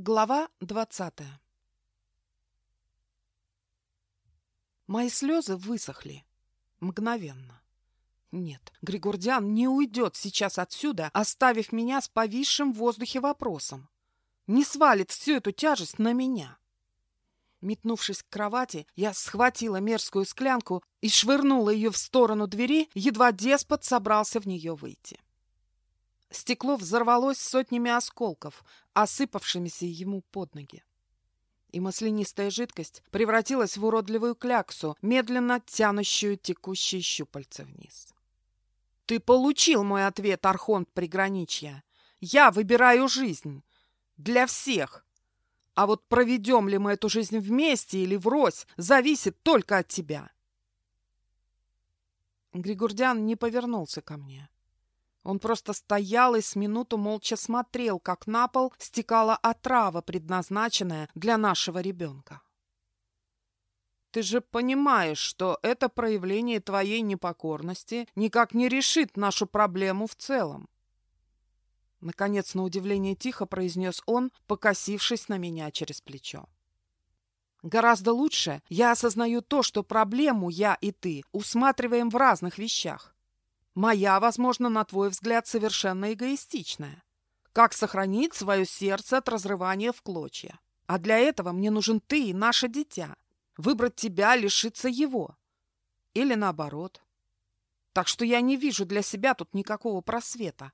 Глава двадцатая Мои слезы высохли. Мгновенно. Нет, Григордиан не уйдет сейчас отсюда, оставив меня с повисшим в воздухе вопросом. Не свалит всю эту тяжесть на меня. Метнувшись к кровати, я схватила мерзкую склянку и швырнула ее в сторону двери, едва деспот собрался в нее выйти. Стекло взорвалось сотнями осколков, осыпавшимися ему под ноги. И маслянистая жидкость превратилась в уродливую кляксу, медленно тянущую текущие щупальца вниз. «Ты получил мой ответ, Архонт Приграничья! Я выбираю жизнь! Для всех! А вот проведем ли мы эту жизнь вместе или врозь, зависит только от тебя!» Григордиан не повернулся ко мне. Он просто стоял и с минуту молча смотрел, как на пол стекала отрава, предназначенная для нашего ребенка. «Ты же понимаешь, что это проявление твоей непокорности никак не решит нашу проблему в целом». Наконец, на удивление тихо произнес он, покосившись на меня через плечо. Гораздо лучше я осознаю то, что проблему я и ты усматриваем в разных вещах. Моя, возможно, на твой взгляд, совершенно эгоистичная. Как сохранить свое сердце от разрывания в клочья? А для этого мне нужен ты и наше дитя. Выбрать тебя, лишиться его. Или наоборот. Так что я не вижу для себя тут никакого просвета.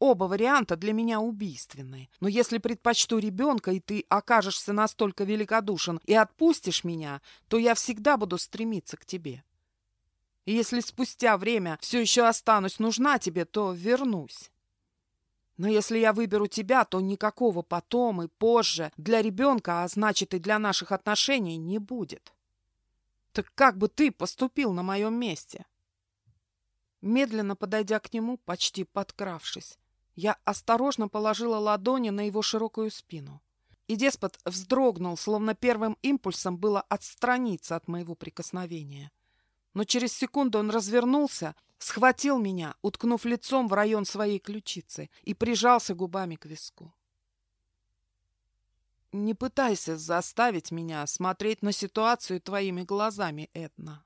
Оба варианта для меня убийственные. Но если предпочту ребенка, и ты окажешься настолько великодушен и отпустишь меня, то я всегда буду стремиться к тебе. И если спустя время все еще останусь нужна тебе, то вернусь. Но если я выберу тебя, то никакого потом и позже для ребенка, а значит и для наших отношений, не будет. Так как бы ты поступил на моем месте? Медленно подойдя к нему, почти подкравшись, я осторожно положила ладони на его широкую спину. И деспот вздрогнул, словно первым импульсом было отстраниться от моего прикосновения но через секунду он развернулся, схватил меня, уткнув лицом в район своей ключицы, и прижался губами к виску. «Не пытайся заставить меня смотреть на ситуацию твоими глазами, Эдна!»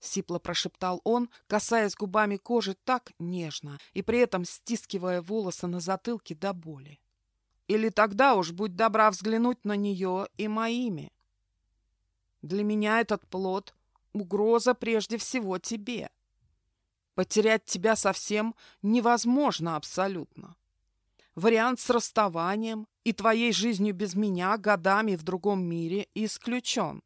Сипло прошептал он, касаясь губами кожи так нежно и при этом стискивая волосы на затылке до боли. «Или тогда уж будь добра взглянуть на нее и моими!» Для меня этот плод угроза прежде всего тебе. Потерять тебя совсем невозможно абсолютно. Вариант с расставанием и твоей жизнью без меня годами в другом мире исключен.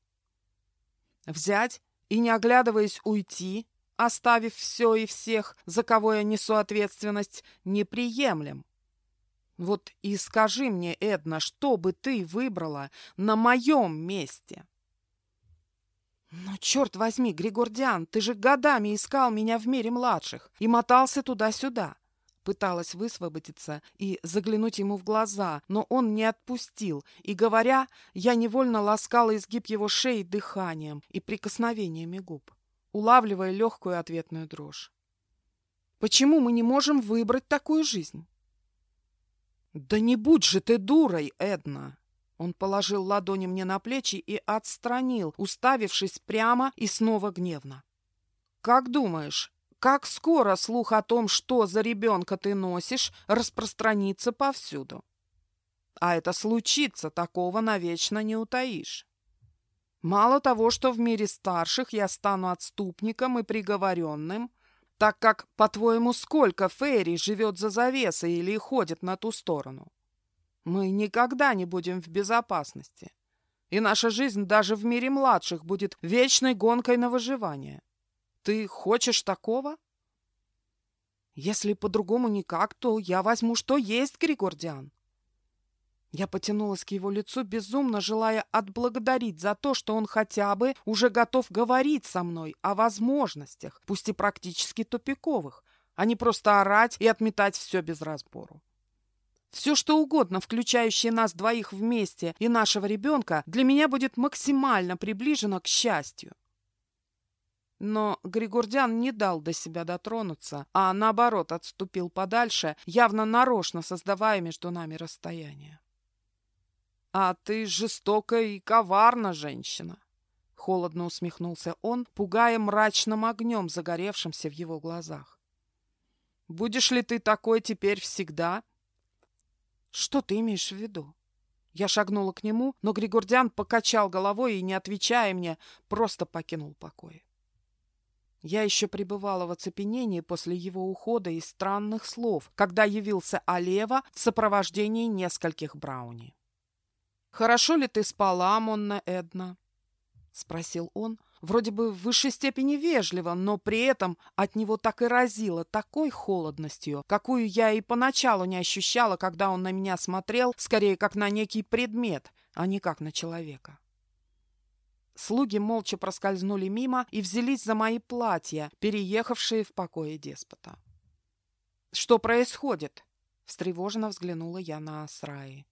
Взять и, не оглядываясь, уйти, оставив все и всех, за кого я несу ответственность, неприемлем. Вот и скажи мне, Эдна, что бы ты выбрала на моем месте?» «Ну, черт возьми, Григордиан, ты же годами искал меня в мире младших и мотался туда-сюда!» Пыталась высвободиться и заглянуть ему в глаза, но он не отпустил, и, говоря, я невольно ласкала изгиб его шеи дыханием и прикосновениями губ, улавливая легкую ответную дрожь. «Почему мы не можем выбрать такую жизнь?» «Да не будь же ты дурой, Эдна!» Он положил ладони мне на плечи и отстранил, уставившись прямо и снова гневно. «Как думаешь, как скоро слух о том, что за ребенка ты носишь, распространится повсюду? А это случится, такого навечно не утаишь. Мало того, что в мире старших я стану отступником и приговоренным, так как, по-твоему, сколько Фейри живет за завесой или ходит на ту сторону? Мы никогда не будем в безопасности. И наша жизнь даже в мире младших будет вечной гонкой на выживание. Ты хочешь такого? Если по-другому никак, то я возьму, что есть, Григордиан. Я потянулась к его лицу, безумно желая отблагодарить за то, что он хотя бы уже готов говорить со мной о возможностях, пусть и практически тупиковых, а не просто орать и отметать все без разбору. Все, что угодно, включающее нас двоих вместе и нашего ребенка, для меня будет максимально приближено к счастью. Но Григордян не дал до себя дотронуться, а наоборот отступил подальше, явно нарочно создавая между нами расстояние. А ты жестокая и коварна женщина. Холодно усмехнулся он, пугая мрачным огнем, загоревшимся в его глазах. Будешь ли ты такой теперь всегда? Что ты имеешь в виду? Я шагнула к нему, но Григордян покачал головой и, не отвечая мне, просто покинул покой. Я еще пребывала в оцепенении после его ухода и странных слов, когда явился Алева в сопровождении нескольких брауни. «Хорошо ли ты спала, Монна Эдна?» — спросил он, вроде бы в высшей степени вежливо, но при этом от него так и разило такой холодностью, какую я и поначалу не ощущала, когда он на меня смотрел, скорее как на некий предмет, а не как на человека. Слуги молча проскользнули мимо и взялись за мои платья, переехавшие в покое деспота. «Что происходит?» — встревоженно взглянула я на Асраи.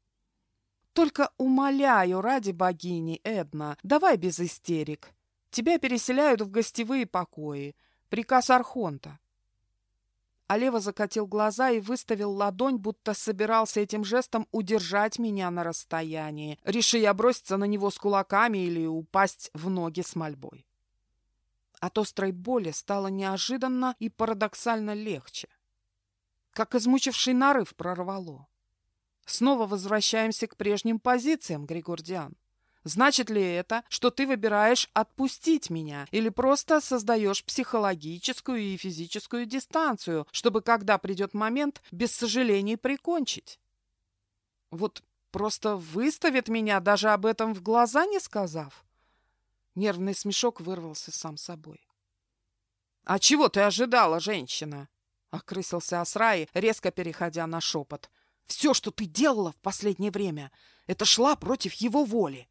«Только умоляю, ради богини, Эдна, давай без истерик. Тебя переселяют в гостевые покои. Приказ Архонта. Алева закатил глаза и выставил ладонь, будто собирался этим жестом удержать меня на расстоянии, решив броситься на него с кулаками или упасть в ноги с мольбой. От острой боли стало неожиданно и парадоксально легче. Как измучивший нарыв прорвало. Снова возвращаемся к прежним позициям, Григордиан. Значит ли это, что ты выбираешь отпустить меня или просто создаешь психологическую и физическую дистанцию, чтобы, когда придет момент, без сожалений прикончить? Вот просто выставит меня, даже об этом в глаза не сказав? Нервный смешок вырвался сам собой. «А чего ты ожидала, женщина?» — окрысился Асраи, резко переходя на шепот. «Все, что ты делала в последнее время, это шла против его воли.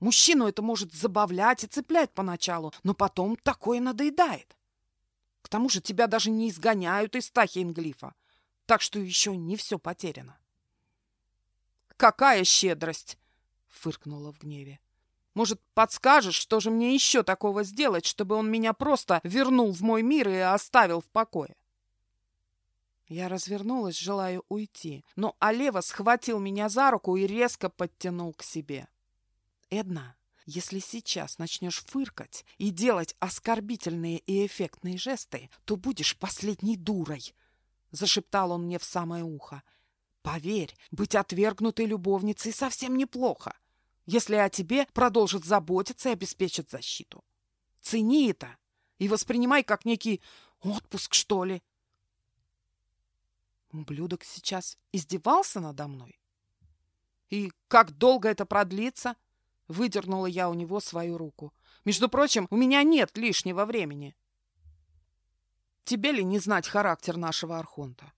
Мужчину это может забавлять и цеплять поначалу, но потом такое надоедает. К тому же тебя даже не изгоняют из Тахейнглифа, так что еще не все потеряно. «Какая щедрость!» — фыркнула в гневе. «Может, подскажешь, что же мне еще такого сделать, чтобы он меня просто вернул в мой мир и оставил в покое?» Я развернулась, желая уйти, но Алева схватил меня за руку и резко подтянул к себе. Эдна, если сейчас начнешь фыркать и делать оскорбительные и эффектные жесты, то будешь последней дурой, — зашептал он мне в самое ухо. Поверь, быть отвергнутой любовницей совсем неплохо, если о тебе продолжат заботиться и обеспечат защиту. Цени это и воспринимай как некий отпуск, что ли. Ублюдок сейчас издевался надо мной? И как долго это продлится? Выдернула я у него свою руку. Между прочим, у меня нет лишнего времени. Тебе ли не знать характер нашего Архонта?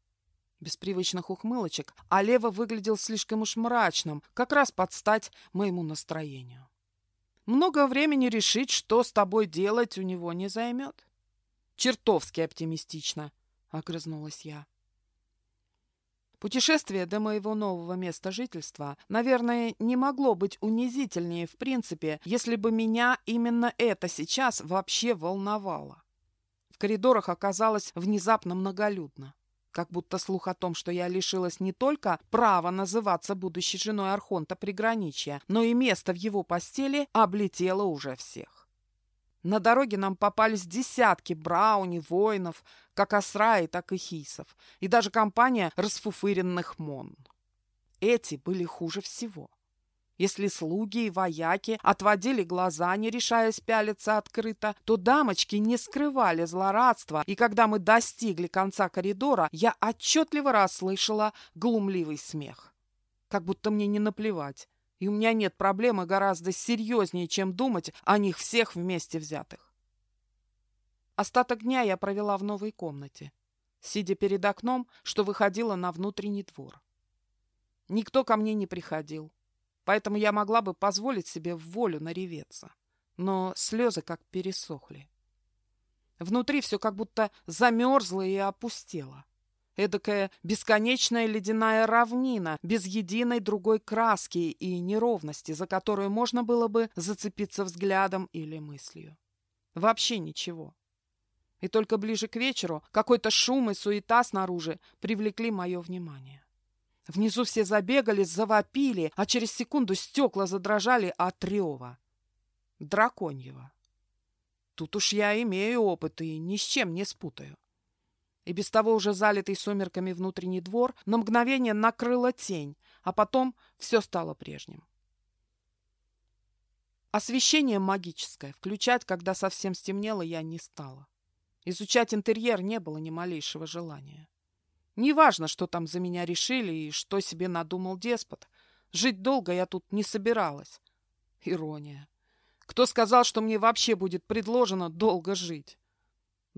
Без привычных ухмылочек, а Лева выглядел слишком уж мрачным, как раз под стать моему настроению. Много времени решить, что с тобой делать, у него не займет. Чертовски оптимистично, — огрызнулась я. Путешествие до моего нового места жительства, наверное, не могло быть унизительнее в принципе, если бы меня именно это сейчас вообще волновало. В коридорах оказалось внезапно многолюдно. Как будто слух о том, что я лишилась не только права называться будущей женой Архонта приграничья, но и место в его постели облетело уже всех. На дороге нам попались десятки брауни, воинов, как Асраи, так и хисов, и даже компания расфуфыренных мон. Эти были хуже всего. Если слуги и вояки отводили глаза, не решаясь пялиться открыто, то дамочки не скрывали злорадства, и когда мы достигли конца коридора, я отчетливо расслышала глумливый смех. Как будто мне не наплевать и у меня нет проблемы гораздо серьезнее, чем думать о них всех вместе взятых. Остаток дня я провела в новой комнате, сидя перед окном, что выходило на внутренний двор. Никто ко мне не приходил, поэтому я могла бы позволить себе в волю нареветься, но слезы как пересохли. Внутри все как будто замерзло и опустело эдакая бесконечная ледяная равнина, без единой другой краски и неровности, за которую можно было бы зацепиться взглядом или мыслью. Вообще ничего. И только ближе к вечеру какой-то шум и суета снаружи привлекли мое внимание. Внизу все забегали, завопили, а через секунду стекла задрожали от рева. Драконьего. Тут уж я имею опыт и ни с чем не спутаю. И без того уже залитый сумерками внутренний двор на мгновение накрыла тень, а потом все стало прежним. Освещение магическое включать, когда совсем стемнело, я не стала. Изучать интерьер не было ни малейшего желания. Неважно, что там за меня решили и что себе надумал деспот. Жить долго я тут не собиралась. Ирония. Кто сказал, что мне вообще будет предложено долго жить?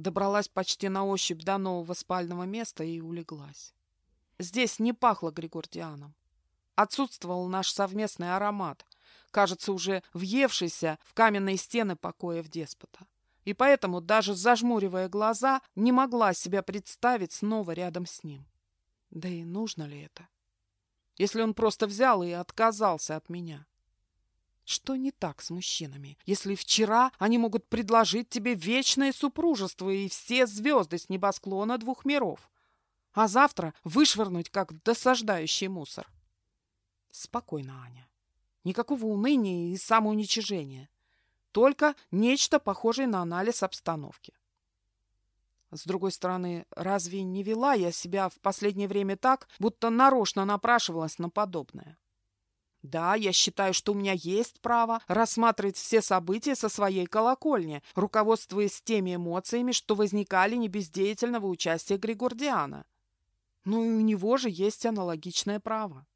Добралась почти на ощупь до нового спального места и улеглась. Здесь не пахло Григордианом. Отсутствовал наш совместный аромат, кажется, уже въевшийся в каменные стены покоев деспота. И поэтому, даже зажмуривая глаза, не могла себя представить снова рядом с ним. Да и нужно ли это? Если он просто взял и отказался от меня. Что не так с мужчинами, если вчера они могут предложить тебе вечное супружество и все звезды с небосклона двух миров, а завтра вышвырнуть, как досаждающий мусор? Спокойно, Аня. Никакого уныния и самоуничижения. Только нечто похожее на анализ обстановки. С другой стороны, разве не вела я себя в последнее время так, будто нарочно напрашивалась на подобное? Да, я считаю, что у меня есть право рассматривать все события со своей колокольни, руководствуясь теми эмоциями, что возникали не без деятельного участия Григордиана. Но и у него же есть аналогичное право.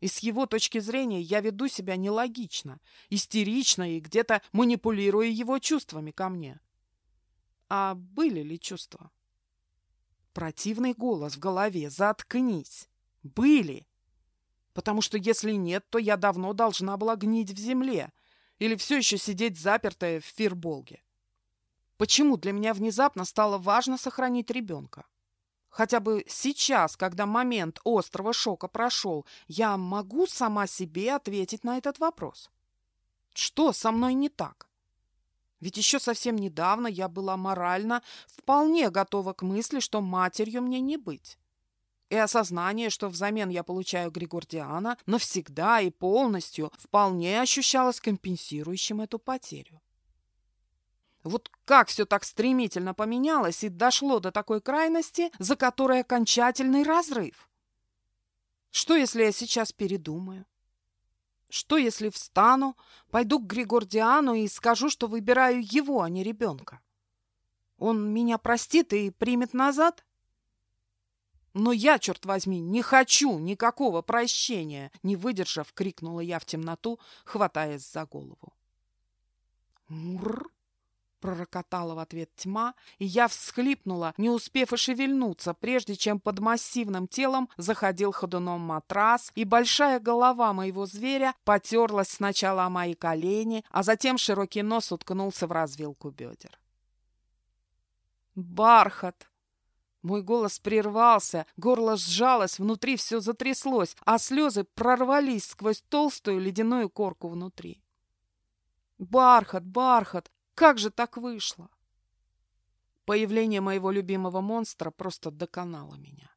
И с его точки зрения я веду себя нелогично, истерично и где-то манипулирую его чувствами ко мне. А были ли чувства? Противный голос в голове «Заткнись!» Были! Потому что если нет, то я давно должна была гнить в земле или все еще сидеть запертая в фирболге. Почему для меня внезапно стало важно сохранить ребенка? Хотя бы сейчас, когда момент острого шока прошел, я могу сама себе ответить на этот вопрос. Что со мной не так? Ведь еще совсем недавно я была морально вполне готова к мысли, что матерью мне не быть. И осознание, что взамен я получаю Григордиана, навсегда и полностью вполне ощущалось компенсирующим эту потерю. Вот как все так стремительно поменялось и дошло до такой крайности, за которой окончательный разрыв? Что, если я сейчас передумаю? Что, если встану, пойду к Григордиану и скажу, что выбираю его, а не ребенка? Он меня простит и примет назад? Но я, черт возьми, не хочу никакого прощения, не выдержав, крикнула я в темноту, хватаясь за голову. Мур! Пророкотала в ответ тьма, и я всхлипнула, не успев и шевельнуться, прежде чем под массивным телом заходил ходуном матрас, и большая голова моего зверя потерлась сначала о мои колени, а затем широкий нос уткнулся в развилку бедер. «Бархат!» Мой голос прервался, горло сжалось, внутри все затряслось, а слезы прорвались сквозь толстую ледяную корку внутри. «Бархат, бархат! Как же так вышло?» Появление моего любимого монстра просто доконало меня.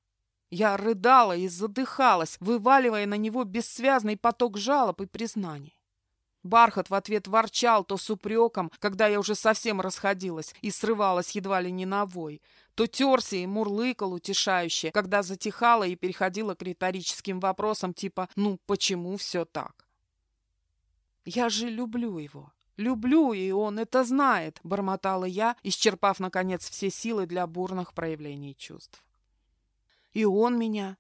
Я рыдала и задыхалась, вываливая на него бессвязный поток жалоб и признаний. Бархат в ответ ворчал то с упреком, когда я уже совсем расходилась и срывалась едва ли не на вой, то терся и мурлыкал утешающе, когда затихала и переходила к риторическим вопросам типа «Ну, почему все так?» «Я же люблю его. Люблю, и он это знает», — бормотала я, исчерпав, наконец, все силы для бурных проявлений чувств. «И он меня?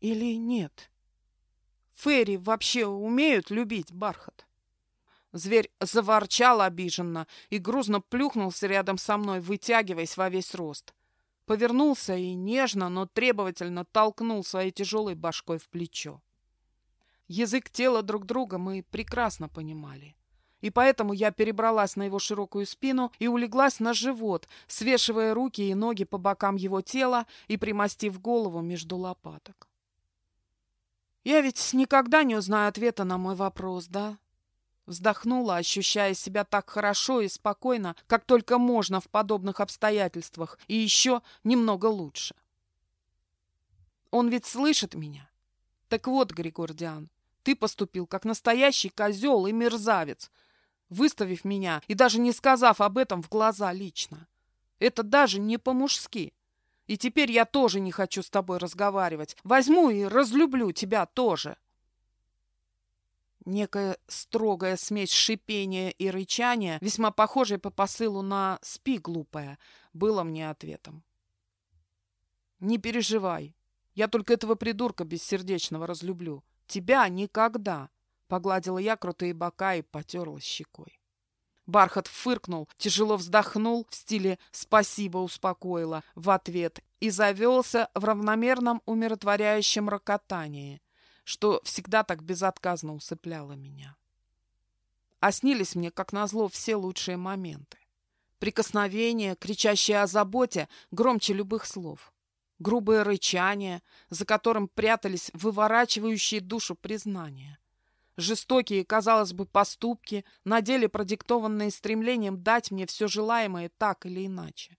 Или нет?» Ферри вообще умеют любить бархат? Зверь заворчал обиженно и грузно плюхнулся рядом со мной, вытягиваясь во весь рост. Повернулся и нежно, но требовательно толкнул своей тяжелой башкой в плечо. Язык тела друг друга мы прекрасно понимали. И поэтому я перебралась на его широкую спину и улеглась на живот, свешивая руки и ноги по бокам его тела и примостив голову между лопаток. Я ведь никогда не узнаю ответа на мой вопрос, да? Вздохнула, ощущая себя так хорошо и спокойно, как только можно в подобных обстоятельствах, и еще немного лучше. Он ведь слышит меня. Так вот, Григордиан, ты поступил как настоящий козел и мерзавец, выставив меня и даже не сказав об этом в глаза лично. Это даже не по-мужски. И теперь я тоже не хочу с тобой разговаривать. Возьму и разлюблю тебя тоже. Некая строгая смесь шипения и рычания, весьма похожая по посылу на «спи, глупая», было мне ответом. «Не переживай. Я только этого придурка бессердечного разлюблю. Тебя никогда!» Погладила я крутые бока и потерла щекой. Бархат фыркнул, тяжело вздохнул в стиле «спасибо, успокоила» в ответ и завелся в равномерном умиротворяющем рокотании, что всегда так безотказно усыпляло меня. А снились мне, как назло, все лучшие моменты. Прикосновения, кричащие о заботе, громче любых слов. Грубое рычание, за которым прятались выворачивающие душу признания. Жестокие, казалось бы, поступки, на деле продиктованные стремлением дать мне все желаемое так или иначе.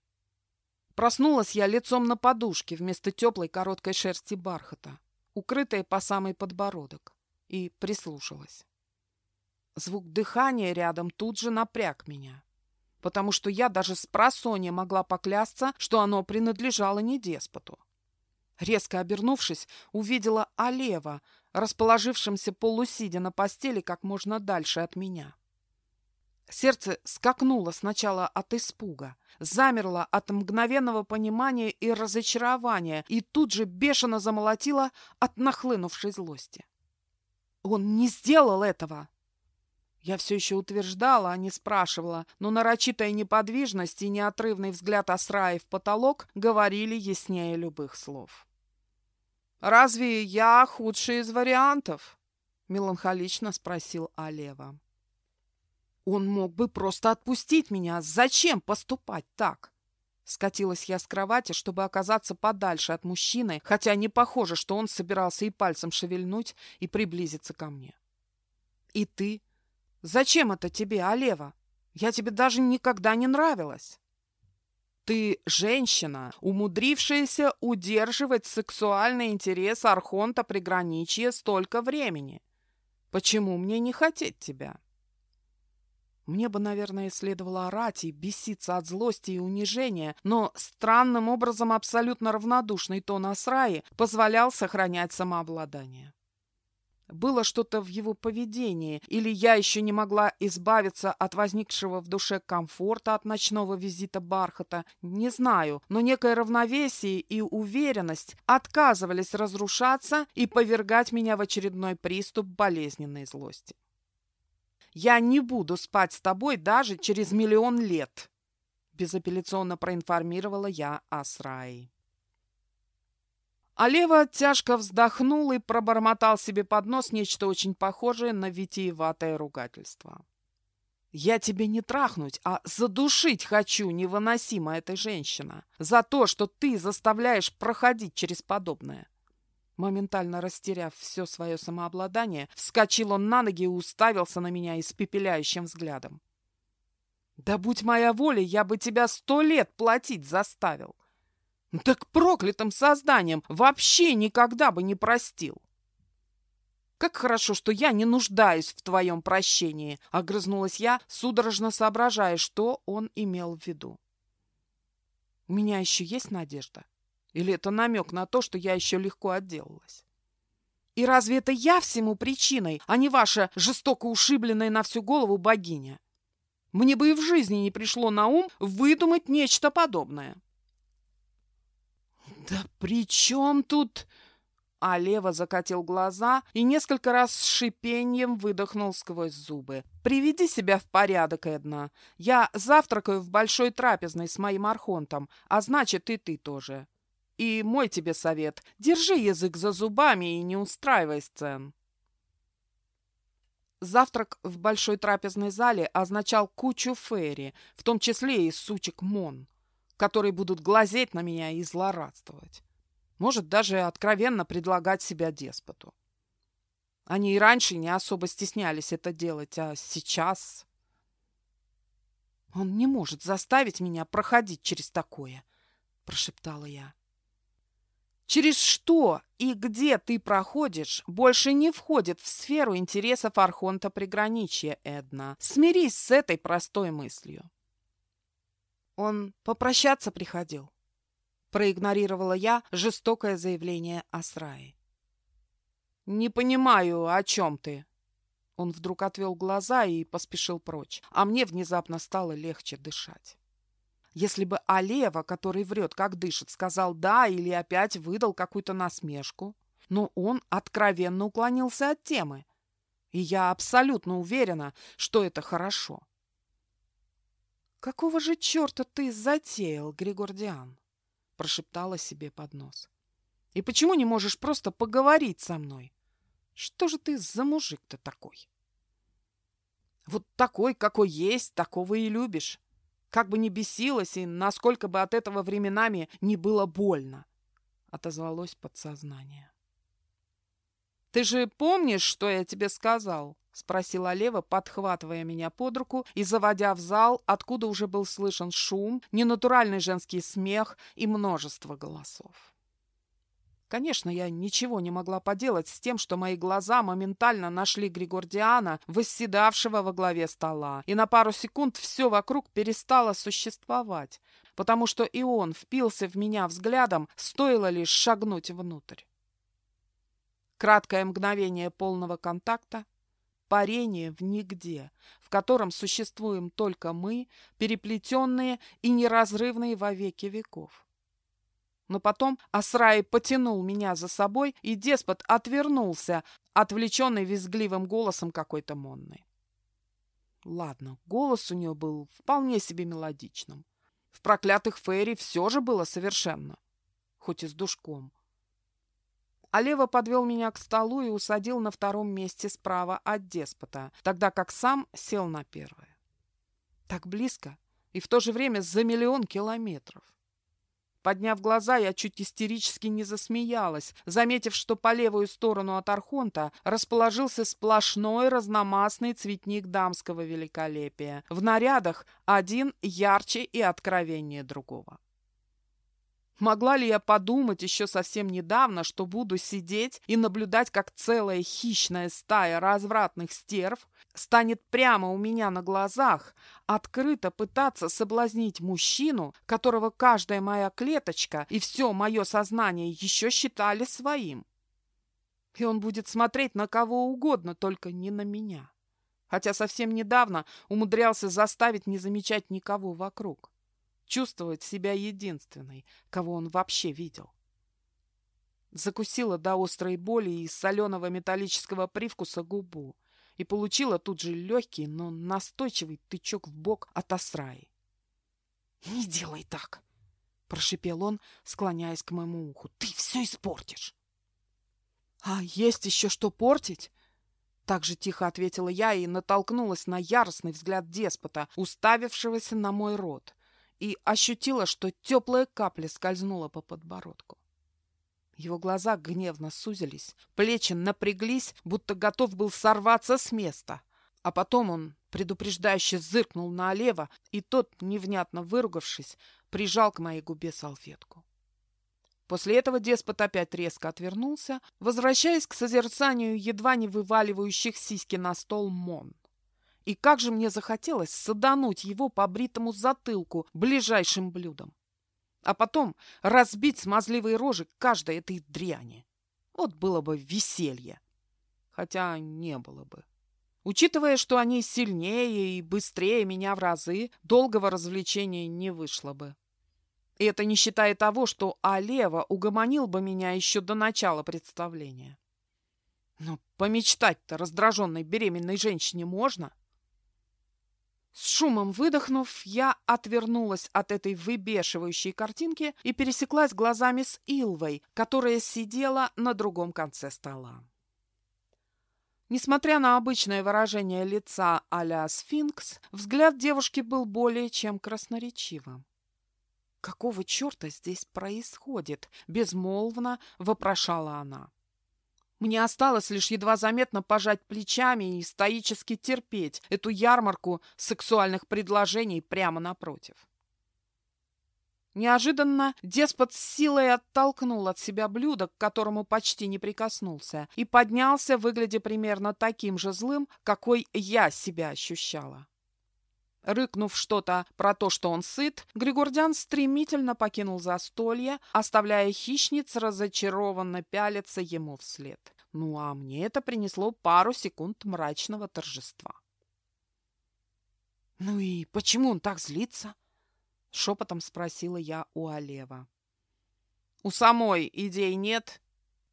Проснулась я лицом на подушке вместо теплой короткой шерсти бархата укрытая по самый подбородок, и прислушалась. Звук дыхания рядом тут же напряг меня, потому что я даже с просонья могла поклясться, что оно принадлежало не деспоту. Резко обернувшись, увидела Олева, расположившимся полусидя на постели как можно дальше от меня. Сердце скакнуло сначала от испуга, замерло от мгновенного понимания и разочарования и тут же бешено замолотило от нахлынувшей злости. «Он не сделал этого!» Я все еще утверждала, а не спрашивала, но нарочитая неподвижность и неотрывный взгляд Асраи в потолок говорили яснее любых слов. «Разве я худший из вариантов?» — меланхолично спросил Алева. Он мог бы просто отпустить меня. Зачем поступать так? Скатилась я с кровати, чтобы оказаться подальше от мужчины, хотя не похоже, что он собирался и пальцем шевельнуть и приблизиться ко мне. И ты? Зачем это тебе, Алева? Я тебе даже никогда не нравилась. Ты женщина, умудрившаяся удерживать сексуальный интерес Архонта приграничья столько времени. Почему мне не хотеть тебя? Мне бы, наверное, следовало орать и беситься от злости и унижения, но странным образом абсолютно равнодушный тон Асраи позволял сохранять самообладание. Было что-то в его поведении, или я еще не могла избавиться от возникшего в душе комфорта от ночного визита Бархата, не знаю, но некое равновесие и уверенность отказывались разрушаться и повергать меня в очередной приступ болезненной злости. Я не буду спать с тобой даже через миллион лет, безапелляционно проинформировала я Асраи. Алева тяжко вздохнул и пробормотал себе под нос нечто очень похожее на витиеватое ругательство. «Я тебе не трахнуть, а задушить хочу невыносимо этой женщина за то, что ты заставляешь проходить через подобное. Моментально растеряв все свое самообладание, вскочил он на ноги и уставился на меня испепеляющим взглядом. «Да будь моя воля, я бы тебя сто лет платить заставил!» «Так проклятым созданием вообще никогда бы не простил!» «Как хорошо, что я не нуждаюсь в твоем прощении!» — огрызнулась я, судорожно соображая, что он имел в виду. «У меня еще есть надежда?» Или это намек на то, что я еще легко отделалась? И разве это я всему причиной, а не ваша жестоко ушибленная на всю голову богиня? Мне бы и в жизни не пришло на ум выдумать нечто подобное. «Да при чем тут...» А Лева закатил глаза и несколько раз с шипением выдохнул сквозь зубы. «Приведи себя в порядок, Эдна. Я завтракаю в большой трапезной с моим архонтом, а значит, и ты тоже. И мой тебе совет – держи язык за зубами и не устраивай сцен. Завтрак в большой трапезной зале означал кучу фейри, в том числе и сучек Мон, которые будут глазеть на меня и злорадствовать. Может, даже откровенно предлагать себя деспоту. Они и раньше не особо стеснялись это делать, а сейчас... «Он не может заставить меня проходить через такое», — прошептала я. Через что и где ты проходишь, больше не входит в сферу интересов Архонта приграничья, Эдна. Смирись с этой простой мыслью. Он попрощаться приходил. Проигнорировала я жестокое заявление Асраи. «Не понимаю, о чем ты?» Он вдруг отвел глаза и поспешил прочь, а мне внезапно стало легче дышать. Если бы Алева, который врет, как дышит, сказал «да» или опять выдал какую-то насмешку, но он откровенно уклонился от темы. И я абсолютно уверена, что это хорошо. «Какого же черта ты затеял, Григордиан?» прошептала себе под нос. «И почему не можешь просто поговорить со мной? Что же ты за мужик-то такой?» «Вот такой, какой есть, такого и любишь. Как бы ни бесилась и насколько бы от этого временами не было больно», — отозвалось подсознание. «Ты же помнишь, что я тебе сказал?» — спросила Лева, подхватывая меня под руку и заводя в зал, откуда уже был слышен шум, ненатуральный женский смех и множество голосов. Конечно, я ничего не могла поделать с тем, что мои глаза моментально нашли Григордиана, восседавшего во главе стола, и на пару секунд все вокруг перестало существовать, потому что и он впился в меня взглядом, стоило лишь шагнуть внутрь. Краткое мгновение полного контакта, парение в нигде, в котором существуем только мы, переплетенные и неразрывные во веки веков. Но потом Асраи потянул меня за собой, и деспот отвернулся, отвлеченный визгливым голосом какой-то Монны. Ладно, голос у нее был вполне себе мелодичным. В проклятых фейри все же было совершенно, хоть и с душком. А Лева подвел меня к столу и усадил на втором месте справа от деспота, тогда как сам сел на первое. Так близко и в то же время за миллион километров. Подняв глаза, я чуть истерически не засмеялась, заметив, что по левую сторону от Архонта расположился сплошной разномастный цветник дамского великолепия. В нарядах один ярче и откровеннее другого. Могла ли я подумать еще совсем недавно, что буду сидеть и наблюдать, как целая хищная стая развратных стерв станет прямо у меня на глазах, открыто пытаться соблазнить мужчину, которого каждая моя клеточка и все мое сознание еще считали своим? И он будет смотреть на кого угодно, только не на меня. Хотя совсем недавно умудрялся заставить не замечать никого вокруг чувствовать себя единственной, кого он вообще видел. Закусила до острой боли и соленого металлического привкуса губу и получила тут же легкий, но настойчивый тычок в бок от Асраи. «Не делай так!» — прошипел он, склоняясь к моему уху. «Ты все испортишь!» «А есть еще что портить?» Так же тихо ответила я и натолкнулась на яростный взгляд деспота, уставившегося на мой рот и ощутила, что теплая капля скользнула по подбородку. Его глаза гневно сузились, плечи напряглись, будто готов был сорваться с места. А потом он предупреждающе зыркнул на Олева, и тот, невнятно выругавшись, прижал к моей губе салфетку. После этого деспот опять резко отвернулся, возвращаясь к созерцанию едва не вываливающих сиськи на стол Мон. И как же мне захотелось садануть его по бритому затылку ближайшим блюдом. А потом разбить смазливые рожи каждой этой дряни. Вот было бы веселье. Хотя не было бы. Учитывая, что они сильнее и быстрее меня в разы, долгого развлечения не вышло бы. И это не считая того, что Алева угомонил бы меня еще до начала представления. Но помечтать-то раздраженной беременной женщине можно? — с шумом выдохнув, я отвернулась от этой выбешивающей картинки и пересеклась глазами с Илвой, которая сидела на другом конце стола. Несмотря на обычное выражение лица а-ля сфинкс, взгляд девушки был более чем красноречивым. «Какого черта здесь происходит?» — безмолвно вопрошала она. Мне осталось лишь едва заметно пожать плечами и стоически терпеть эту ярмарку сексуальных предложений прямо напротив. Неожиданно деспот с силой оттолкнул от себя блюдо, к которому почти не прикоснулся, и поднялся, выглядя примерно таким же злым, какой я себя ощущала. Рыкнув что-то про то, что он сыт, Григордян стремительно покинул застолье, оставляя хищниц разочарованно пялиться ему вслед. Ну а мне это принесло пару секунд мрачного торжества. «Ну и почему он так злится?» Шепотом спросила я у Олева. «У самой идей нет?»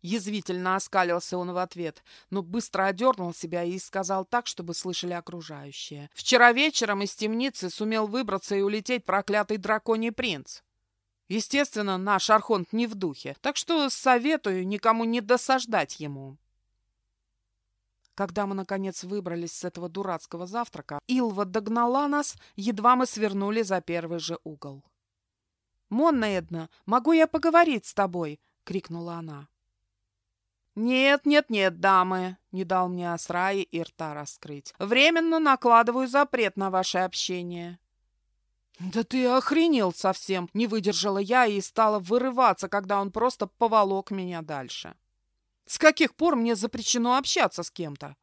Язвительно оскалился он в ответ, но быстро одернул себя и сказал так, чтобы слышали окружающие. «Вчера вечером из темницы сумел выбраться и улететь проклятый драконий принц. Естественно, наш Архонт не в духе, так что советую никому не досаждать ему». Когда мы, наконец, выбрались с этого дурацкого завтрака, Илва догнала нас, едва мы свернули за первый же угол. «Монна Эдна, могу я поговорить с тобой?» — крикнула она. «Нет, нет, нет, дамы!» — не дал мне Асраи и рта раскрыть. «Временно накладываю запрет на ваше общение». «Да ты охренел совсем!» — не выдержала я и стала вырываться, когда он просто поволок меня дальше. С каких пор мне запрещено общаться с кем-то?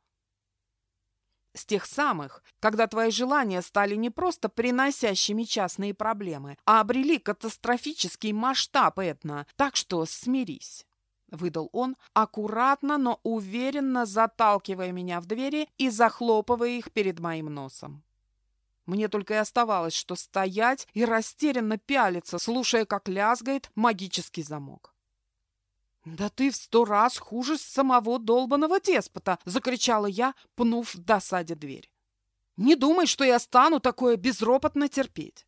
С тех самых, когда твои желания стали не просто приносящими частные проблемы, а обрели катастрофический масштаб этно, так что смирись. Выдал он, аккуратно, но уверенно заталкивая меня в двери и захлопывая их перед моим носом. Мне только и оставалось, что стоять и растерянно пялиться, слушая, как лязгает магический замок. «Да ты в сто раз хуже самого долбаного деспота!» — закричала я, пнув в досаде дверь. «Не думай, что я стану такое безропотно терпеть!»